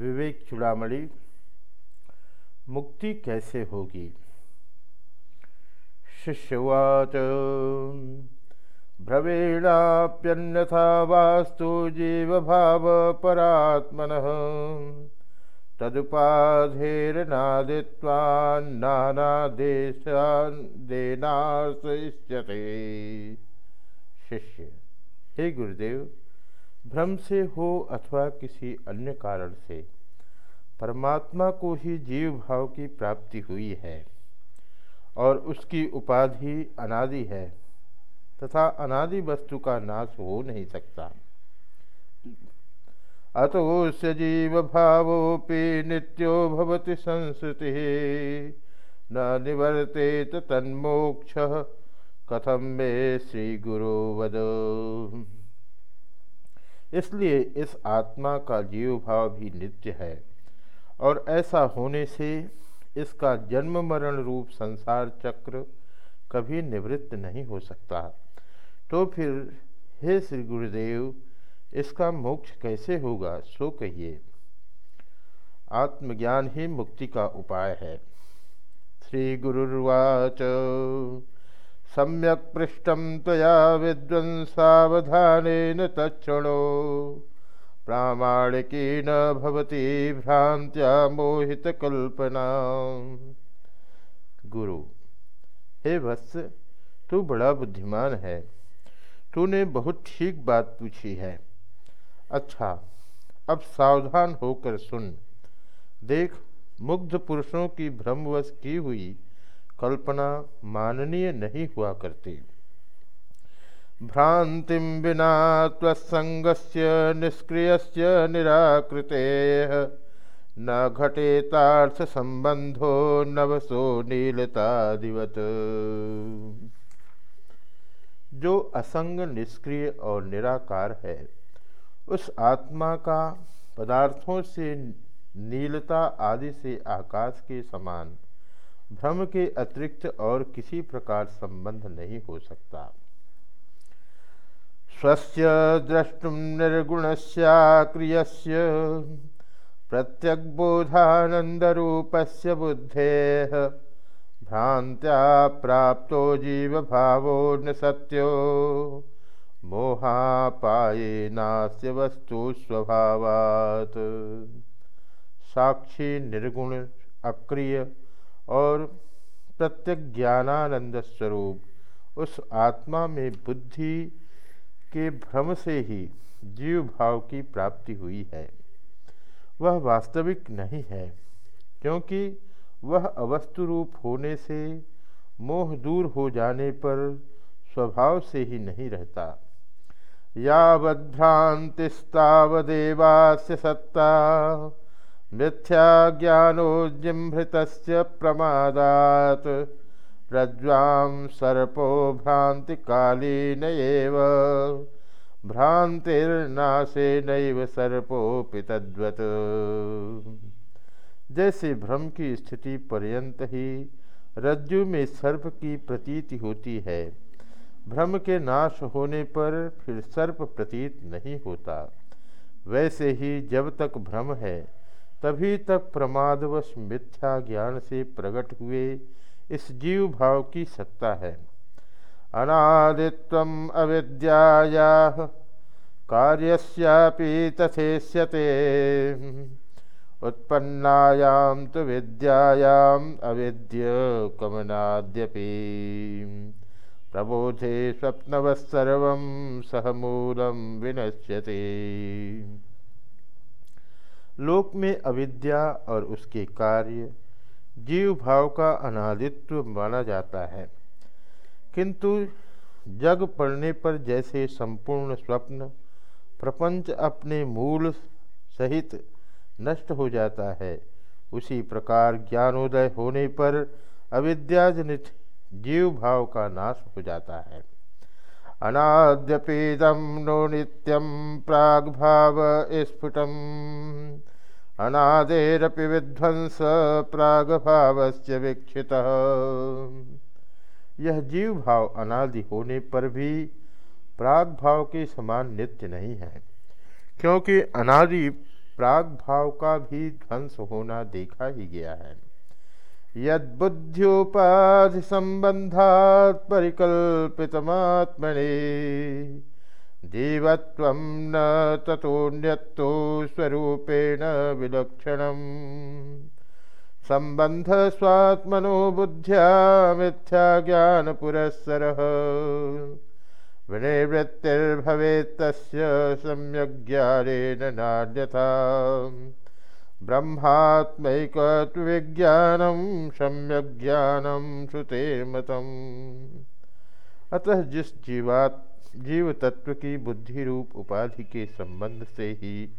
विवेक चुड़ामणि, मुक्ति कैसे होगी? शिष्यवाच भ्रवेणाप्यन्यथा वास्तु जीव भाव परात्मन तदुपाधेरनादित्वान्नादेशादेनाश्रयिष्यते शिष्य, हे गुरुदेव भ्रम से हो अथवा किसी अन्य कारण से, परमात्मा को ही जीव भाव की प्राप्ति हुई है और उसकी उपाधि अनादि है तथा अनादि वस्तु का नाश हो नहीं सकता। अतोस्य जीव भावोपि नित्यो भवति संस्कृति न निवर्तेत तन्मोक्ष। कथम मे श्री गुरु वद। इसलिए इस आत्मा का जीव भाव भी नित्य है। और ऐसा होने से इसका जन्म मरण रूप संसार चक्र कभी निवृत्त नहीं हो सकता। तो फिर, हे श्री गुरुदेव, इसका मोक्ष कैसे होगा, सो कहिए। आत्मज्ञान ही मुक्ति का उपाय है। श्री गुरुर्वाच। सम्यक पृष्ठम तया विद्वंसावधान तक्षणो प्रामाणिकी न भवती भ्रांत्या मोहित कल्पना गुरु, हे वत्स, तू बड़ा बुद्धिमान है। तूने बहुत ठीक बात पूछी है। अच्छा अब सावधान होकर सुन। देख, मुग्ध पुरुषों की भ्रमवश की हुई कल्पना माननीय नहीं हुआ करती। भ्रांति बिना त्वसंगस्य निष्क्रियस्य निराकृते। न घटेतार्थ संबंधो नवसो नीलतादिवत। जो असंग निष्क्रिय और निराकार है, उस आत्मा का पदार्थों से नीलता आदि से आकाश के समान भ्रम के अतिरिक्त और किसी प्रकार संबंध नहीं हो सकता। स्वस्य द्रष्टुम निर्गुण क्रिय प्रत्यग्बोधानंदरूपस्य बुद्धे भ्रांत्या प्राप्तो जीव भावो न सत्यो। मोहापाये नास्य वस्तु स्वभावात्। साक्षी निर्गुण अक्रिय और प्रत्यक ज्ञानानंद स्वरूप उस आत्मा में बुद्धि के भ्रम से ही जीव भाव की प्राप्ति हुई है। वह वास्तविक नहीं है, क्योंकि वह अवस्तु रूप होने से, मोह दूर हो जाने पर स्वभाव से ही नहीं रहता। यावद्भ्रांतिस्तावदेवास्य सत्ता मिथ्या ज्ञानोजिभृत प्रमादात। प्रज्वां सर्पो भ्रांति कालीन भ्रांतिर्नाशे नैव सर्पोपि तद्वत। जैसे भ्रम की स्थिति पर्यंत ही रज्जु में सर्प की प्रतीति होती है, भ्रम के नाश होने पर फिर सर्प प्रतीत नहीं होता। वैसे ही जब तक भ्रम है तभी तक प्रमादवश मिथ्या ज्ञान से प्रकट हुए इस जीव भाव की सत्ता है। अनादित्व अविद्याया कार्यस्यापि तथेष्यते। उत्पन्नायां तो विद्यायाम अविद्य कमनाद्यपि। प्रबोधे स्वप्नवत्सर्व सहमूलम विनश्यते। लोक में अविद्या और उसके कार्य जीव भाव का अनादित्व माना जाता है। किंतु जग पड़ने पर जैसे संपूर्ण स्वप्न, प्रपंच अपने मूल सहित नष्ट हो जाता है, उसी प्रकार ज्ञानोदय होने पर अविद्याजनित जीव भाव का नाश हो जाता है। अनाद्यपीदम नो नित्यम प्राग भाव स्फुटम अनादेरपि विध्वंस से वीक्षित। यह जीव भाव अनादि होने पर भी प्राग भाव के समान नित्य नहीं है, क्योंकि अनादि प्राग भाव का भी ध्वंस होना देखा ही गया है। यद्बुद्ध्युपाधिसम्बन्धात् परिकल्पितमात्मनि जीवत्वं न ततोऽन्यत्तो स्वरूपेण विलक्षणम्। सम्बन्धस्वात्मनो बुद्ध्या मिथ्याज्ञानपुरःसरः विनिवृत्तिर्भवेत्तस्य सम्यग् ज्ञानेन नान्यथा। ब्रह्मात्मैकत्विज्ञानं सम्यग्ज्ञानं श्रुते मतम् अतः जिस जीवात जीव तत्व की बुद्धि रूप उपाधि के संबंध से ही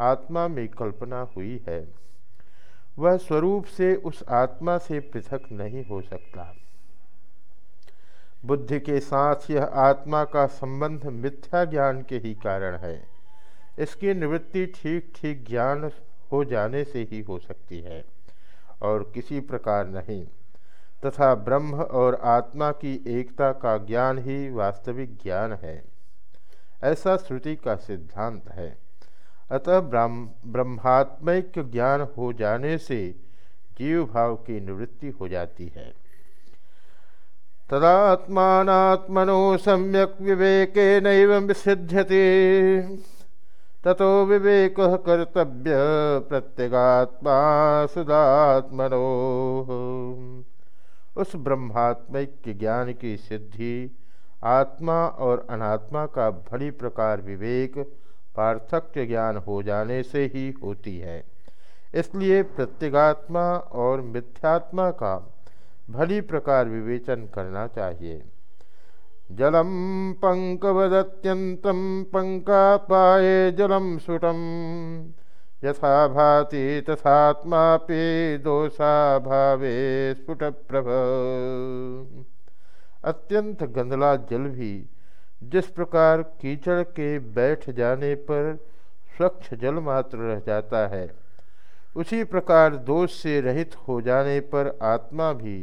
आत्मा में कल्पना हुई है, वह स्वरूप से उस आत्मा से पृथक नहीं हो सकता। बुद्धि के साथ यह आत्मा का संबंध मिथ्या ज्ञान के ही कारण है। इसकी निवृत्ति ठीक ठीक ज्ञान हो जाने से ही हो सकती है, और किसी प्रकार नहीं। तथा ब्रह्म और आत्मा की एकता का ज्ञान ही वास्तविक ज्ञान है। ऐसा श्रुति का सिद्धांत है। अतः ब्रह्मात्मिक ज्ञान हो जाने से जीव भाव की निवृत्ति हो जाती है। तदात्मात्मनो सम्यक विवेक निषिध्यते ततो विवेक कर्तव्य प्रत्यगात्मा सुदात्मनो। उस ब्रह्मात्मिक ज्ञान की सिद्धि, आत्मा और अनात्मा का भली प्रकार विवेक, पार्थक्य ज्ञान हो जाने से ही होती है। इसलिए प्रत्यगात्मा और मिथ्यात्मा का भली प्रकार विवेचन करना चाहिए। जलम पंकवदत्यंतम पंकापाए जलम सुटम। यथा भाति तथात्मा पे दोषा भावे स्फुट प्रभ अत्यंत गंदला जल भी जिस प्रकार कीचड़ के बैठ जाने पर स्वच्छ जल मात्र रह जाता है, उसी प्रकार दोष से रहित हो जाने पर आत्मा भी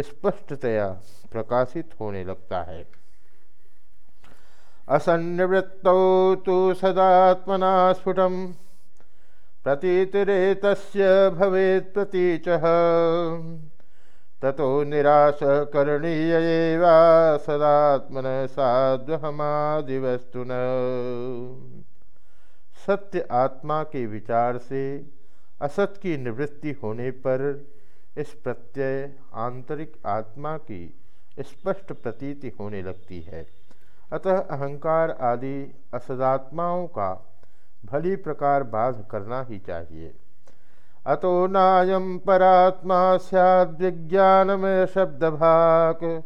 स्पष्टतया प्रकाशित होने लगता है। असन्निवृत्त तो सदात्मना स्फुट प्रतीतिरेत भवेत् प्रतीच। ततो निराश करणीय सदात्मन साध्वहमादिवस्तु सत्य आत्मा के विचार से असत की निवृत्ति होने पर इस प्रत्यय आंतरिक आत्मा की स्पष्ट प्रतीति होने लगती है। अतः अहंकार आदि असदात्माओं का भली प्रकार बाध करना ही चाहिए। अतो नायम परात्मा सैद्विज्ञानमय शब्दभाक,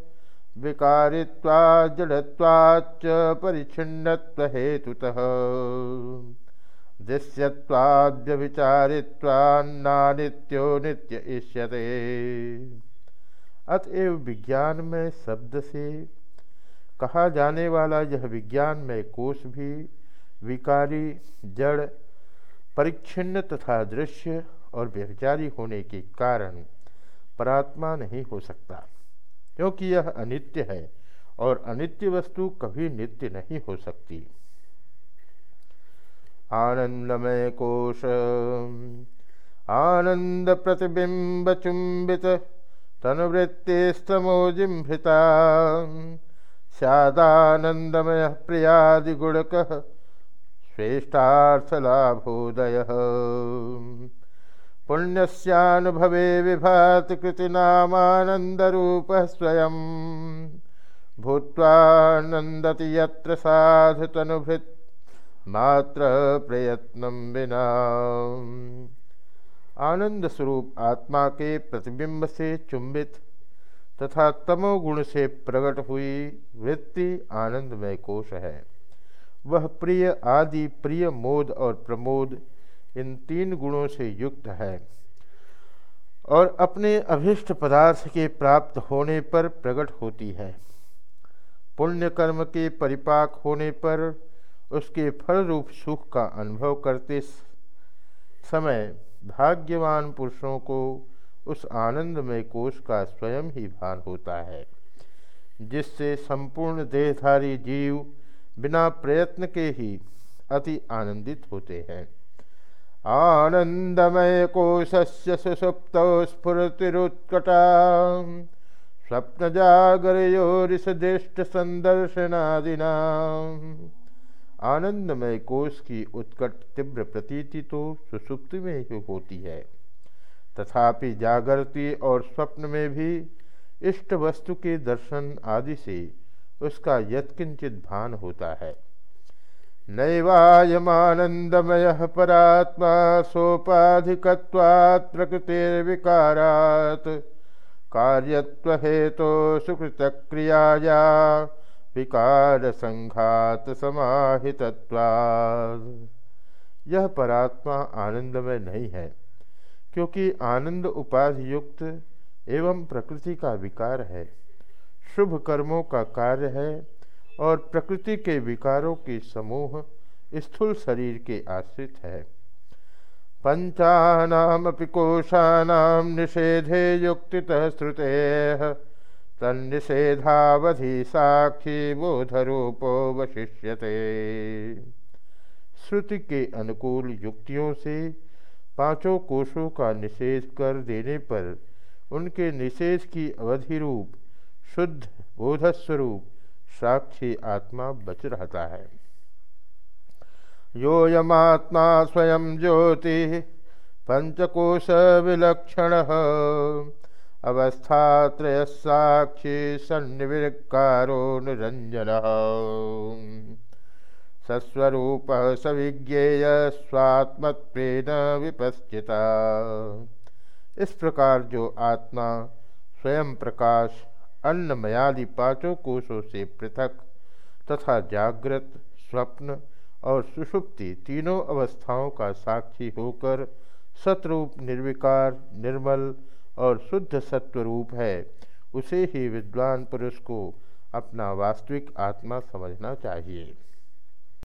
विकारित्वा जड़त्वाच्च परिच्छिन्नत्व हेतुतः दृश्यत्वाद्यविचारित्वान्नानित्यो नित्य अतएव विज्ञान में शब्द से कहा जाने वाला यह विज्ञान में कोष भी विकारी, जड़, परिच्छिन्न तथा दृश्य और व्यभिचारी होने के कारण परात्मा नहीं हो सकता, क्योंकि यह अनित्य है और अनित्य वस्तु कभी नित्य नहीं हो सकती। आनंदमय कोश, आनंद प्रतिबिंब चुंबित तनुवृत्तिस्तमोजिम्भृता सदानंदमय प्रियादिगुणक श्रेष्ठार्थलाभोदय। पुण्यस्यानुभवे विभाति कृतिनामानन्दरूपः स्वयं। भूत्वानन्दति यत्र साधुतनुभृत् मात्र प्रयत्न विना। आनंद स्वरूप आत्मा के प्रतिबिंब से चुंबित तथा तमोगुण से प्रकट हुई वृत्ति आनंदमय कोश है। वह प्रिय आदि, प्रिय मोद और प्रमोद, इन तीन गुणों से युक्त है। और अपने अभिष्ट पदार्थ के प्राप्त होने पर प्रकट होती है। पुण्य कर्म के परिपाक होने पर उसके फल रूप सुख का अनुभव करते समय भाग्यवान पुरुषों को उस आनंदमय कोष का स्वयं ही भान होता है, जिससे संपूर्ण देहधारी जीव बिना प्रयत्न के ही अति आनंदित होते हैं। आनंदमय कोशस्य सुसुप्त स्फुरतिरुत्कटा। स्वप्न जागरयोरिषदृष्ट संदर्शनादिना। आनंदमय कोश की उत्कट तीव्र प्रतीति तो सुसुप्ति में ही होती है। तथापि जागृति और स्वप्न में भी इष्ट वस्तु के दर्शन आदि से उसका यत्किंचित भान होता है। नैवायमानंदमय परात्मा सोपाधिकवात् प्रकृतिर्विकारात् कार्यत्व हेतु सुकृत क्रियाया विकार संघात समाहितत्वाद यह परात्मा आनंदमय नहीं है। क्योंकि आनंद उपाधि युक्त एवं प्रकृति का विकार है। शुभ कर्मों का कार्य है और प्रकृति के विकारों के समूह स्थूल शरीर के आश्रित है। पंचानामपि कोशानाम निषेधे युक्तितः श्रुते। तन्निषेधावधि साक्षी बोध बोधरूपो वशिष्यते। श्रुति के अनुकूल युक्तियों से पाँचों कोशों का निषेध कर देने पर उनके निषेध की अवधि रूप शुद्ध बोधस्वरूप साक्षी आत्मा बच रहता है। योयमात्मा स्वयं ज्योति, पंचकोश विलक्षण, अवस्थात्रय साक्षी सन्निविकारो निरंजन। सस्वरूप सविज्ञेय स्वात्मत्वेन विपश्चिता। इस प्रकार जो आत्मा स्वयं प्रकाश अन्नमयादि पाँचों कोषों से पृथक तथा जागृत, स्वप्न और सुषुप्ति तीनों अवस्थाओं का साक्षी होकर सतरूप, निर्विकार, निर्मल और शुद्ध सत्वरूप है, उसे ही विद्वान पुरुष को अपना वास्तविक आत्मा समझना चाहिए।